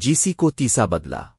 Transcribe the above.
جی سی کو تیسا بدلا